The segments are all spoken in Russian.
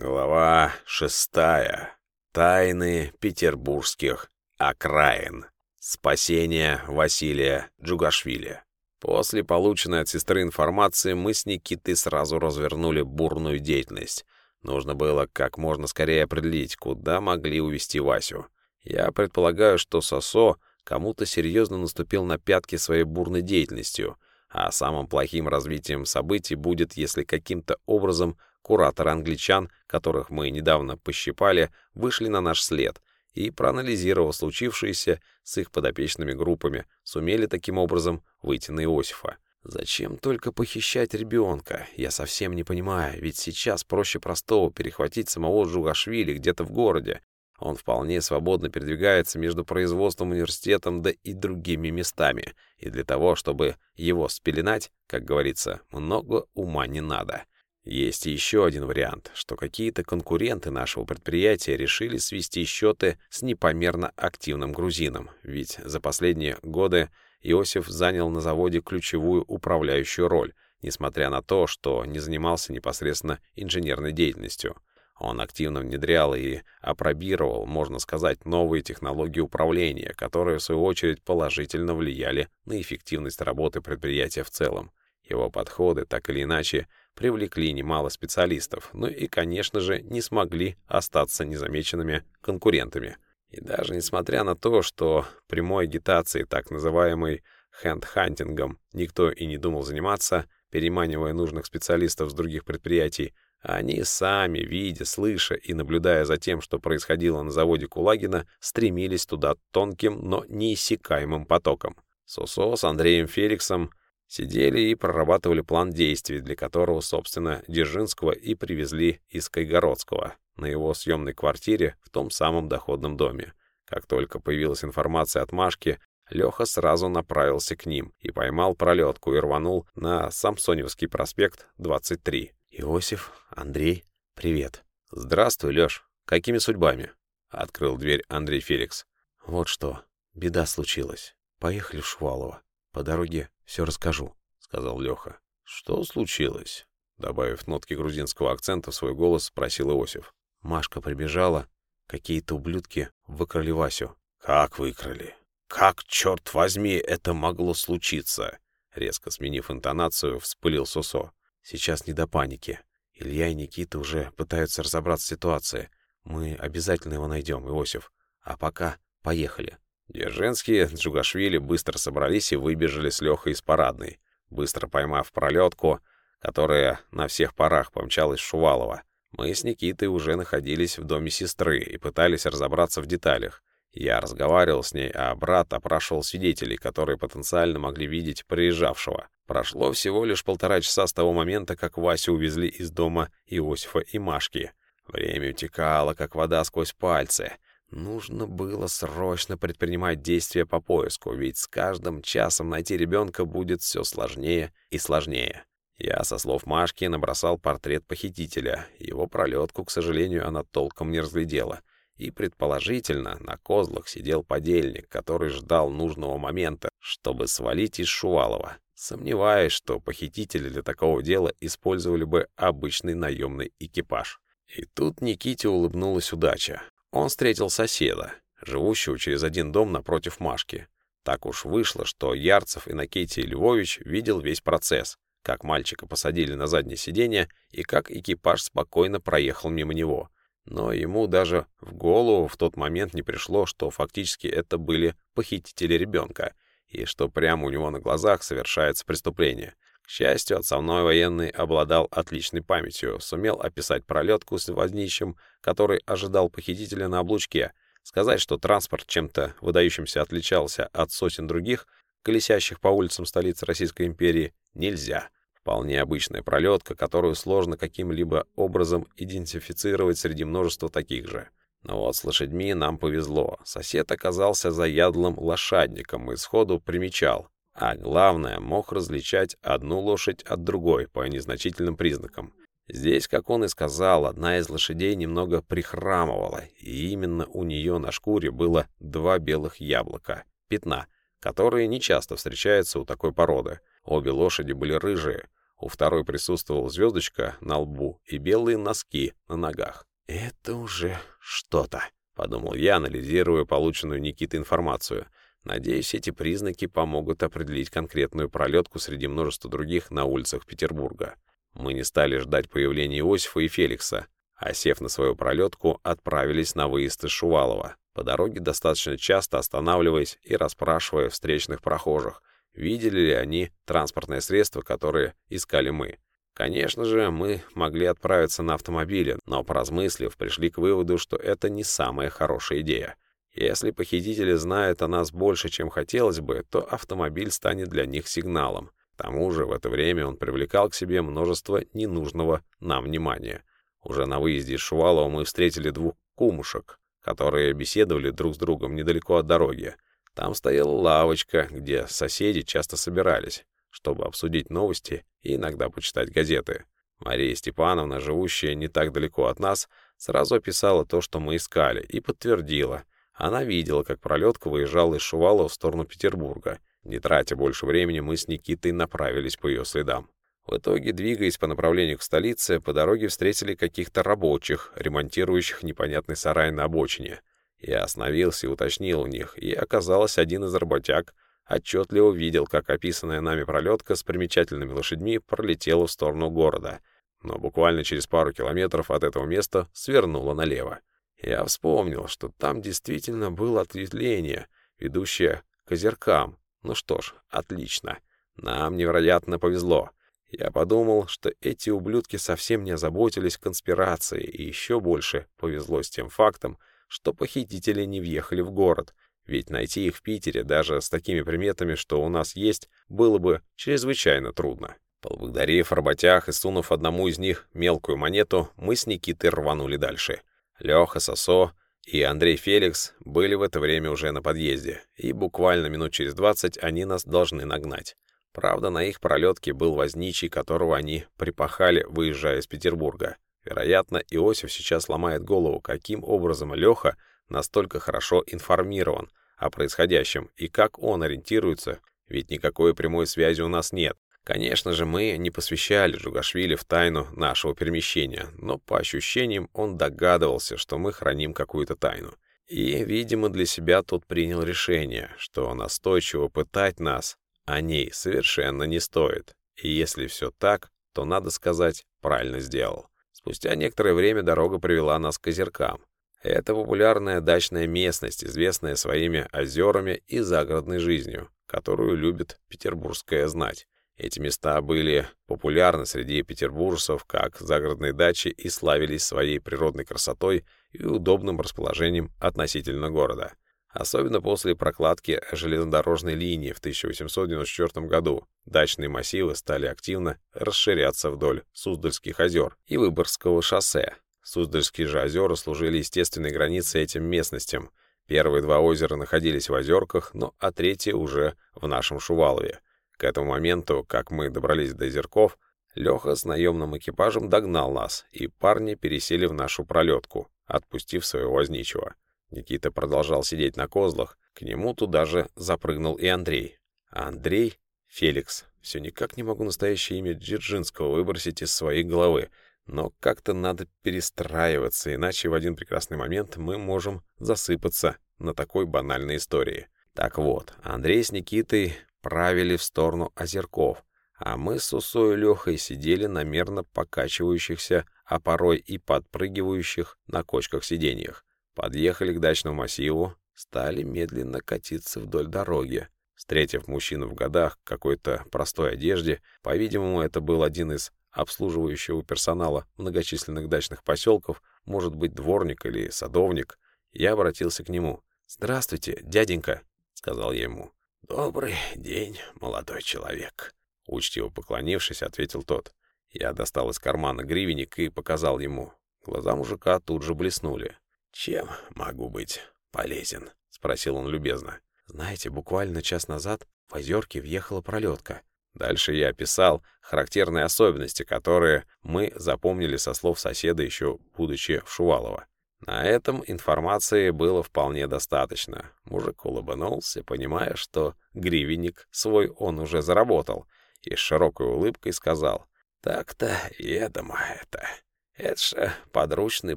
Глава шестая. Тайны петербургских окраин. Спасение Василия Джугашвили. После полученной от сестры информации мы с Никитой сразу развернули бурную деятельность. Нужно было как можно скорее определить, куда могли увести Васю. Я предполагаю, что Сосо кому-то серьезно наступил на пятки своей бурной деятельностью, а самым плохим развитием событий будет, если каким-то образом Кураторы англичан, которых мы недавно пощипали, вышли на наш след и, проанализировав случившееся с их подопечными группами, сумели таким образом выйти на Иосифа. Зачем только похищать ребенка? Я совсем не понимаю, ведь сейчас проще простого перехватить самого Джугашвили где-то в городе. Он вполне свободно передвигается между производством университетом да и другими местами, и для того, чтобы его спеленать, как говорится, много ума не надо. Есть еще один вариант, что какие-то конкуренты нашего предприятия решили свести счеты с непомерно активным грузином, ведь за последние годы Иосиф занял на заводе ключевую управляющую роль, несмотря на то, что не занимался непосредственно инженерной деятельностью. Он активно внедрял и опробировал, можно сказать, новые технологии управления, которые, в свою очередь, положительно влияли на эффективность работы предприятия в целом. Его подходы, так или иначе, привлекли немало специалистов, но и, конечно же, не смогли остаться незамеченными конкурентами. И даже несмотря на то, что прямой агитацией, так называемой хедхантингом, никто и не думал заниматься, переманивая нужных специалистов с других предприятий, они сами, видя, слыша и наблюдая за тем, что происходило на заводе Кулагина, стремились туда тонким, но неиссякаемым потоком. Сосо с Андреем Феликсом Сидели и прорабатывали план действий, для которого, собственно, Дзержинского и привезли из Кайгородского на его съемной квартире в том самом доходном доме. Как только появилась информация от Машки, Леха сразу направился к ним и поймал пролетку и рванул на Самсоневский проспект, 23. «Иосиф, Андрей, привет». «Здравствуй, Леш. Какими судьбами?» — открыл дверь Андрей Феликс. «Вот что. Беда случилась. Поехали в Шувалово. По дороге все расскажу», — сказал Леха. «Что случилось?» Добавив нотки грузинского акцента в свой голос, спросил Иосиф. Машка прибежала. Какие-то ублюдки выкрали Васю. «Как выкрали? Как, черт возьми, это могло случиться?» Резко сменив интонацию, вспылил Сосо. «Сейчас не до паники. Илья и Никита уже пытаются разобраться в ситуации. Мы обязательно его найдем, Иосиф. А пока поехали». Дзержинские, Джугашвили быстро собрались и выбежали с Лехой из парадной, быстро поймав пролетку, которая на всех парах помчалась Шувалова. Мы с Никитой уже находились в доме сестры и пытались разобраться в деталях. Я разговаривал с ней, а брат опрашивал свидетелей, которые потенциально могли видеть приезжавшего. Прошло всего лишь полтора часа с того момента, как Васю увезли из дома Иосифа и Машки. Время утекало, как вода сквозь пальцы — Нужно было срочно предпринимать действия по поиску, ведь с каждым часом найти ребенка будет все сложнее и сложнее. Я, со слов Машки, набросал портрет похитителя. Его пролетку, к сожалению, она толком не разглядела. И, предположительно, на козлах сидел подельник, который ждал нужного момента, чтобы свалить из Шувалова. Сомневаюсь, что похитители для такого дела использовали бы обычный наемный экипаж. И тут Никите улыбнулась удача. Он встретил соседа, живущего через один дом напротив Машки. Так уж вышло, что Ярцев Иннокентий Львович видел весь процесс, как мальчика посадили на заднее сиденье и как экипаж спокойно проехал мимо него. Но ему даже в голову в тот момент не пришло, что фактически это были похитители ребенка, и что прямо у него на глазах совершается преступление — к счастью, отставной военный обладал отличной памятью, сумел описать пролетку с вознищем, который ожидал похитителя на облучке, сказать, что транспорт чем-то выдающимся отличался от сотен других, колесящих по улицам столицы Российской империи, нельзя. Вполне обычная пролетка, которую сложно каким-либо образом идентифицировать среди множества таких же. Но вот с лошадьми нам повезло. Сосед оказался заядлым лошадником и сходу примечал. А главное, мог различать одну лошадь от другой по незначительным признакам. Здесь, как он и сказал, одна из лошадей немного прихрамывала, и именно у нее на шкуре было два белых яблока, пятна, которые нечасто встречаются у такой породы. Обе лошади были рыжие. У второй присутствовала звездочка на лбу и белые носки на ногах. «Это уже что-то», — подумал я, анализируя полученную Никитой информацию. Надеюсь, эти признаки помогут определить конкретную пролетку среди множества других на улицах Петербурга. Мы не стали ждать появления Иосифа и Феликса, а, сев на свою пролетку, отправились на выезд из Шувалова, по дороге достаточно часто останавливаясь и расспрашивая встречных прохожих, видели ли они транспортное средство, которое искали мы. Конечно же, мы могли отправиться на автомобиле, но, поразмыслив, пришли к выводу, что это не самая хорошая идея. Если похитители знают о нас больше, чем хотелось бы, то автомобиль станет для них сигналом. К тому же в это время он привлекал к себе множество ненужного нам внимания. Уже на выезде из Шувалова мы встретили двух кумушек, которые беседовали друг с другом недалеко от дороги. Там стояла лавочка, где соседи часто собирались чтобы обсудить новости и иногда почитать газеты. Мария Степановна, живущая не так далеко от нас, сразу описала то, что мы искали, и подтвердила. Она видела, как пролетка выезжала из Шувалова в сторону Петербурга. Не тратя больше времени, мы с Никитой направились по ее следам. В итоге, двигаясь по направлению к столице, по дороге встретили каких-то рабочих, ремонтирующих непонятный сарай на обочине. Я остановился и уточнил у них, и оказалось, один из работяг отчетливо видел, как описанная нами пролетка с примечательными лошадьми пролетела в сторону города, но буквально через пару километров от этого места свернула налево. Я вспомнил, что там действительно было ответвление, ведущее к озеркам. Ну что ж, отлично. Нам невероятно повезло. Я подумал, что эти ублюдки совсем не озаботились конспирацией, и еще больше повезло с тем фактом, что похитители не въехали в город — ведь найти их в Питере, даже с такими приметами, что у нас есть, было бы чрезвычайно трудно. Поблагодарив работях и сунув одному из них мелкую монету, мы с Никитой рванули дальше. Леха, Сосо и Андрей Феликс были в это время уже на подъезде, и буквально минут через двадцать они нас должны нагнать. Правда, на их пролетке был возничий, которого они припахали, выезжая из Петербурга. Вероятно, Иосиф сейчас ломает голову, каким образом Леха настолько хорошо информирован о происходящем и как он ориентируется, ведь никакой прямой связи у нас нет. Конечно же, мы не посвящали Джугашвили в тайну нашего перемещения, но по ощущениям он догадывался, что мы храним какую-то тайну. И, видимо, для себя тот принял решение, что настойчиво пытать нас о ней совершенно не стоит. И если все так, то, надо сказать, правильно сделал. Спустя некоторое время дорога привела нас к озеркам. Это популярная дачная местность, известная своими озерами и загородной жизнью, которую любит петербургская знать. Эти места были популярны среди петербуржцев как загородные дачи и славились своей природной красотой и удобным расположением относительно города. Особенно после прокладки железнодорожной линии в 1894 году дачные массивы стали активно расширяться вдоль Суздальских озер и Выборгского шоссе, Суздальские же озера служили естественной границей этим местностям. Первые два озера находились в озерках, но а третье уже в нашем Шувалове. К этому моменту, как мы добрались до озерков, Леха с наемным экипажем догнал нас, и парни пересели в нашу пролетку, отпустив своего возничего. Никита продолжал сидеть на козлах, к нему туда же запрыгнул и Андрей. А Андрей — Феликс. Все никак не могу настоящее имя Дзержинского выбросить из своей головы — но как-то надо перестраиваться, иначе в один прекрасный момент мы можем засыпаться на такой банальной истории. Так вот, Андрей с Никитой правили в сторону озерков, а мы с Усой Лехой сидели на мерно покачивающихся, а порой и подпрыгивающих на кочках сиденьях. Подъехали к дачному массиву, стали медленно катиться вдоль дороги. Встретив мужчину в годах какой-то простой одежде, по-видимому, это был один из обслуживающего персонала многочисленных дачных поселков, может быть, дворник или садовник, я обратился к нему. «Здравствуйте, дяденька», — сказал я ему. «Добрый день, молодой человек», — учтиво поклонившись, ответил тот. Я достал из кармана гривенник и показал ему. Глаза мужика тут же блеснули. «Чем могу быть полезен?» — спросил он любезно. «Знаете, буквально час назад в озерке въехала пролетка. Дальше я описал характерные особенности, которые мы запомнили со слов соседа еще будучи в Шувалово. На этом информации было вполне достаточно. Мужик улыбнулся, понимая, что гривенник свой он уже заработал, и с широкой улыбкой сказал, Так-то ведомо это. Это же подручный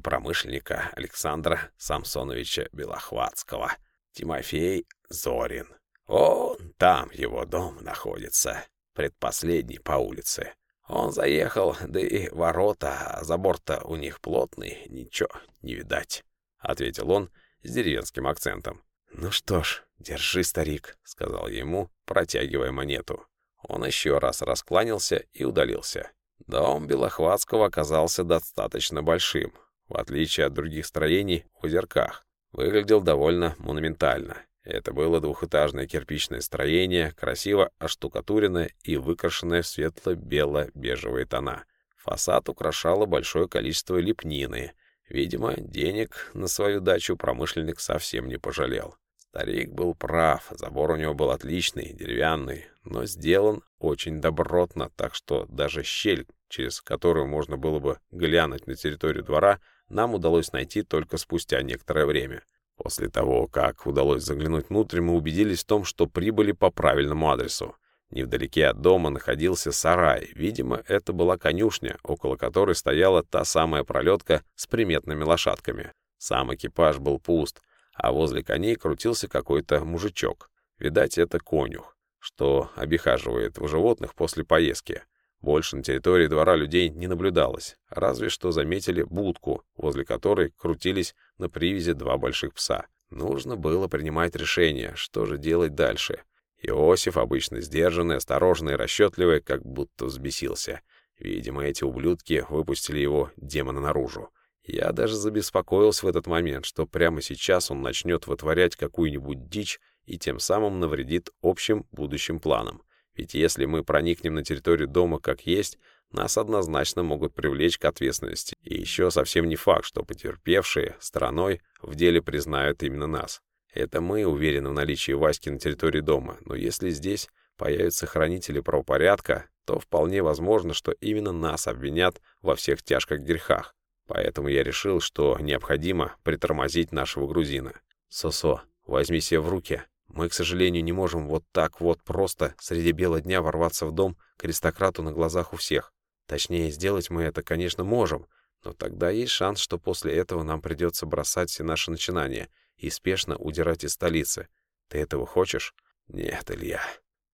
промышленника Александра Самсоновича Белохватского, Тимофей Зорин. Он там его дом находится, предпоследний по улице. Он заехал, да и ворота, а забор-то у них плотный, ничего не видать», — ответил он с деревенским акцентом. «Ну что ж, держи, старик», — сказал ему, протягивая монету. Он еще раз раскланялся и удалился. Дом Белохватского оказался достаточно большим, в отличие от других строений в озерках. Выглядел довольно монументально. Это было двухэтажное кирпичное строение, красиво оштукатуренное и выкрашенное в светло-бело-бежевые тона. Фасад украшало большое количество лепнины. Видимо, денег на свою дачу промышленник совсем не пожалел. Старик был прав, забор у него был отличный, деревянный, но сделан очень добротно, так что даже щель, через которую можно было бы глянуть на территорию двора, нам удалось найти только спустя некоторое время. После того, как удалось заглянуть внутрь, мы убедились в том, что прибыли по правильному адресу. Невдалеке от дома находился сарай. Видимо, это была конюшня, около которой стояла та самая пролетка с приметными лошадками. Сам экипаж был пуст, а возле коней крутился какой-то мужичок. Видать, это конюх, что обихаживает у животных после поездки. Больше на территории двора людей не наблюдалось, разве что заметили будку, возле которой крутились на привязи два больших пса. Нужно было принимать решение, что же делать дальше. Иосиф, обычно сдержанный, осторожный и расчетливый, как будто взбесился. Видимо, эти ублюдки выпустили его демона наружу. Я даже забеспокоился в этот момент, что прямо сейчас он начнет вытворять какую-нибудь дичь и тем самым навредит общим будущим планам. Ведь если мы проникнем на территорию дома как есть, нас однозначно могут привлечь к ответственности. И еще совсем не факт, что потерпевшие стороной в деле признают именно нас. Это мы уверены в наличии Васьки на территории дома, но если здесь появятся хранители правопорядка, то вполне возможно, что именно нас обвинят во всех тяжких грехах. Поэтому я решил, что необходимо притормозить нашего грузина. «Сосо, возьми себя в руки», мы, к сожалению, не можем вот так вот просто среди бела дня ворваться в дом к аристократу на глазах у всех. Точнее, сделать мы это, конечно, можем, но тогда есть шанс, что после этого нам придется бросать все наши начинания и спешно удирать из столицы. Ты этого хочешь? Нет, Илья.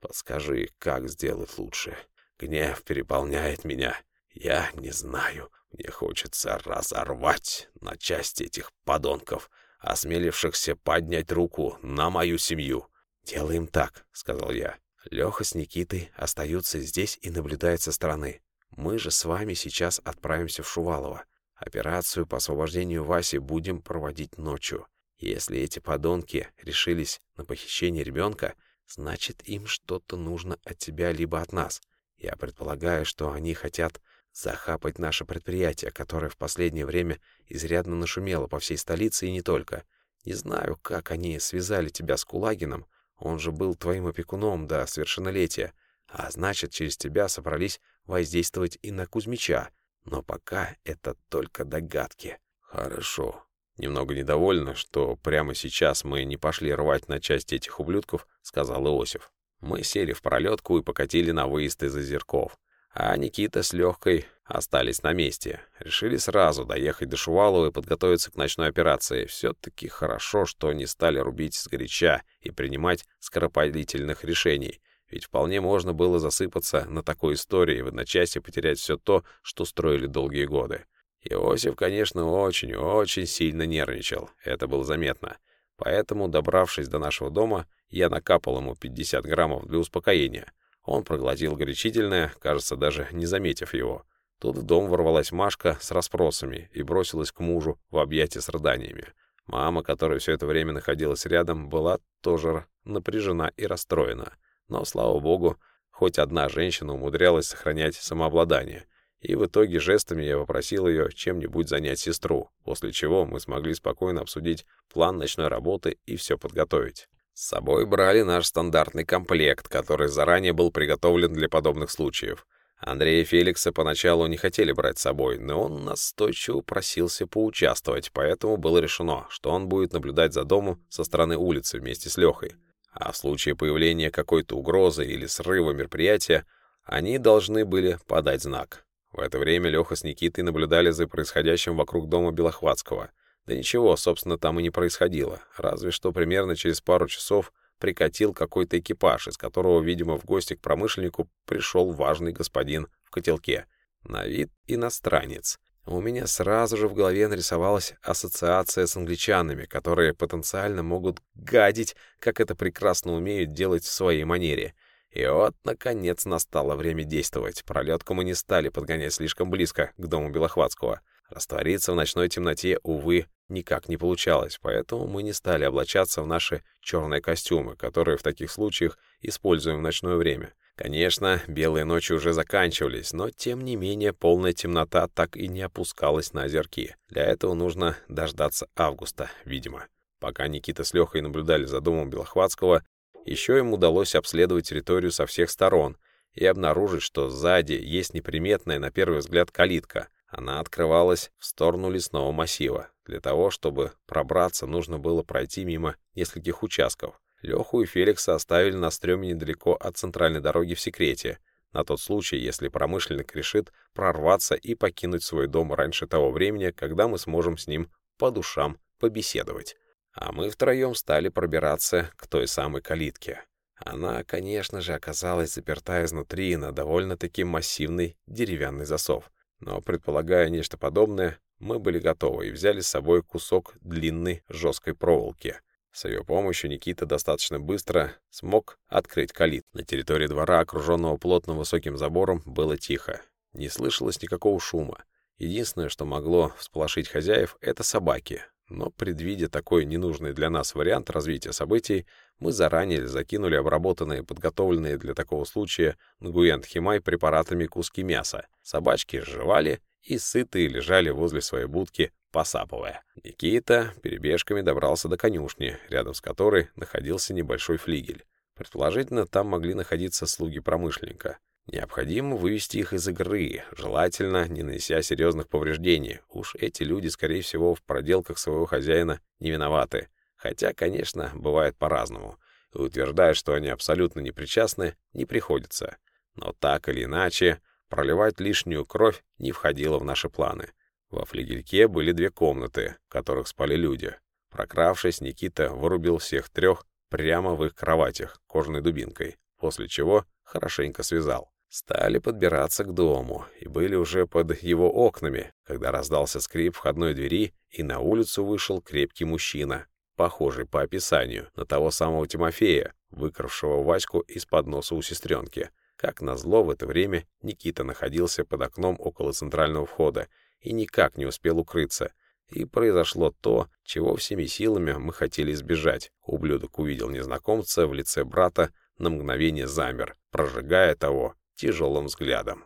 Подскажи, как сделать лучше. Гнев переполняет меня. Я не знаю. Мне хочется разорвать на части этих подонков, осмелившихся поднять руку на мою семью. «Делаем так», — сказал я. «Леха с Никитой остаются здесь и наблюдают со стороны. Мы же с вами сейчас отправимся в Шувалово. Операцию по освобождению Васи будем проводить ночью. Если эти подонки решились на похищение ребенка, значит, им что-то нужно от тебя либо от нас. Я предполагаю, что они хотят захапать наше предприятие, которое в последнее время изрядно нашумело по всей столице и не только. Не знаю, как они связали тебя с Кулагином, он же был твоим опекуном до совершеннолетия, а значит, через тебя собрались воздействовать и на Кузьмича, но пока это только догадки. Хорошо. Немного недовольна, что прямо сейчас мы не пошли рвать на части этих ублюдков, сказал Иосиф. Мы сели в пролетку и покатили на выезд из озерков а Никита с Легкой остались на месте. Решили сразу доехать до Шувалова и подготовиться к ночной операции. Все-таки хорошо, что не стали рубить сгоряча и принимать скоропалительных решений. Ведь вполне можно было засыпаться на такой истории и в одночасье потерять все то, что строили долгие годы. Иосиф, конечно, очень-очень сильно нервничал, это было заметно. Поэтому, добравшись до нашего дома, я накапал ему 50 граммов для успокоения. Он проглотил горячительное, кажется, даже не заметив его. Тут в дом ворвалась Машка с расспросами и бросилась к мужу в объятия с рыданиями. Мама, которая все это время находилась рядом, была тоже напряжена и расстроена. Но, слава богу, хоть одна женщина умудрялась сохранять самообладание. И в итоге жестами я попросил ее чем-нибудь занять сестру, после чего мы смогли спокойно обсудить план ночной работы и все подготовить. С собой брали наш стандартный комплект, который заранее был приготовлен для подобных случаев. Андрея Феликса поначалу не хотели брать с собой, но он настойчиво просился поучаствовать, поэтому было решено, что он будет наблюдать за домом со стороны улицы вместе с Лехой. А в случае появления какой-то угрозы или срыва мероприятия, Они должны были подать знак. В это время Леха с Никитой наблюдали за происходящим вокруг дома Белохватского. Да ничего, собственно, там и не происходило. Разве что примерно через пару часов прикатил какой-то экипаж, из которого, видимо, в гости к промышленнику пришел важный господин в котелке. На вид иностранец. У меня сразу же в голове нарисовалась ассоциация с англичанами, которые потенциально могут гадить, как это прекрасно умеют делать в своей манере. И вот, наконец, настало время действовать. Пролетку мы не стали подгонять слишком близко к дому Белохватского. Раствориться в ночной темноте, увы, никак не получалось, поэтому мы не стали облачаться в наши черные костюмы, которые в таких случаях используем в ночное время. Конечно, белые ночи уже заканчивались, но тем не менее полная темнота так и не опускалась на озерки. Для этого нужно дождаться августа, видимо. Пока Никита с Лехой наблюдали за домом Белохватского, еще им удалось обследовать территорию со всех сторон и обнаружить, что сзади есть неприметная на первый взгляд калитка — она открывалась в сторону лесного массива. Для того, чтобы пробраться, нужно было пройти мимо нескольких участков. Леху и Феликса оставили на стреме недалеко от центральной дороги в секрете, на тот случай, если промышленник решит прорваться и покинуть свой дом раньше того времени, когда мы сможем с ним по душам побеседовать. А мы втроем стали пробираться к той самой калитке. Она, конечно же, оказалась заперта изнутри на довольно-таки массивный деревянный засов. Но, предполагая нечто подобное, мы были готовы и взяли с собой кусок длинной жесткой проволоки. С ее помощью Никита достаточно быстро смог открыть калит. На территории двора, окруженного плотным высоким забором, было тихо. Не слышалось никакого шума. Единственное, что могло всполошить хозяев, — это собаки. Но, предвидя такой ненужный для нас вариант развития событий, мы заранее закинули обработанные, подготовленные для такого случая нгуент-химай препаратами куски мяса. Собачки жевали и сытые лежали возле своей будки, посапывая. Никита перебежками добрался до конюшни, рядом с которой находился небольшой флигель. Предположительно, там могли находиться слуги промышленника. Необходимо вывести их из игры, желательно не нанеся серьезных повреждений. Уж эти люди, скорее всего, в проделках своего хозяина не виноваты. Хотя, конечно, бывает по-разному. И утверждать, что они абсолютно не причастны, не приходится. Но так или иначе, проливать лишнюю кровь не входило в наши планы. Во флигельке были две комнаты, в которых спали люди. Прокравшись, Никита вырубил всех трех прямо в их кроватях кожаной дубинкой, после чего хорошенько связал. Стали подбираться к дому и были уже под его окнами, когда раздался скрип входной двери, и на улицу вышел крепкий мужчина, похожий по описанию на того самого Тимофея, выкравшего Ваську из-под носа у сестренки. Как назло, в это время Никита находился под окном около центрального входа и никак не успел укрыться. И произошло то, чего всеми силами мы хотели избежать. Ублюдок увидел незнакомца в лице брата, на мгновение замер, прожигая того тяжелым взглядом.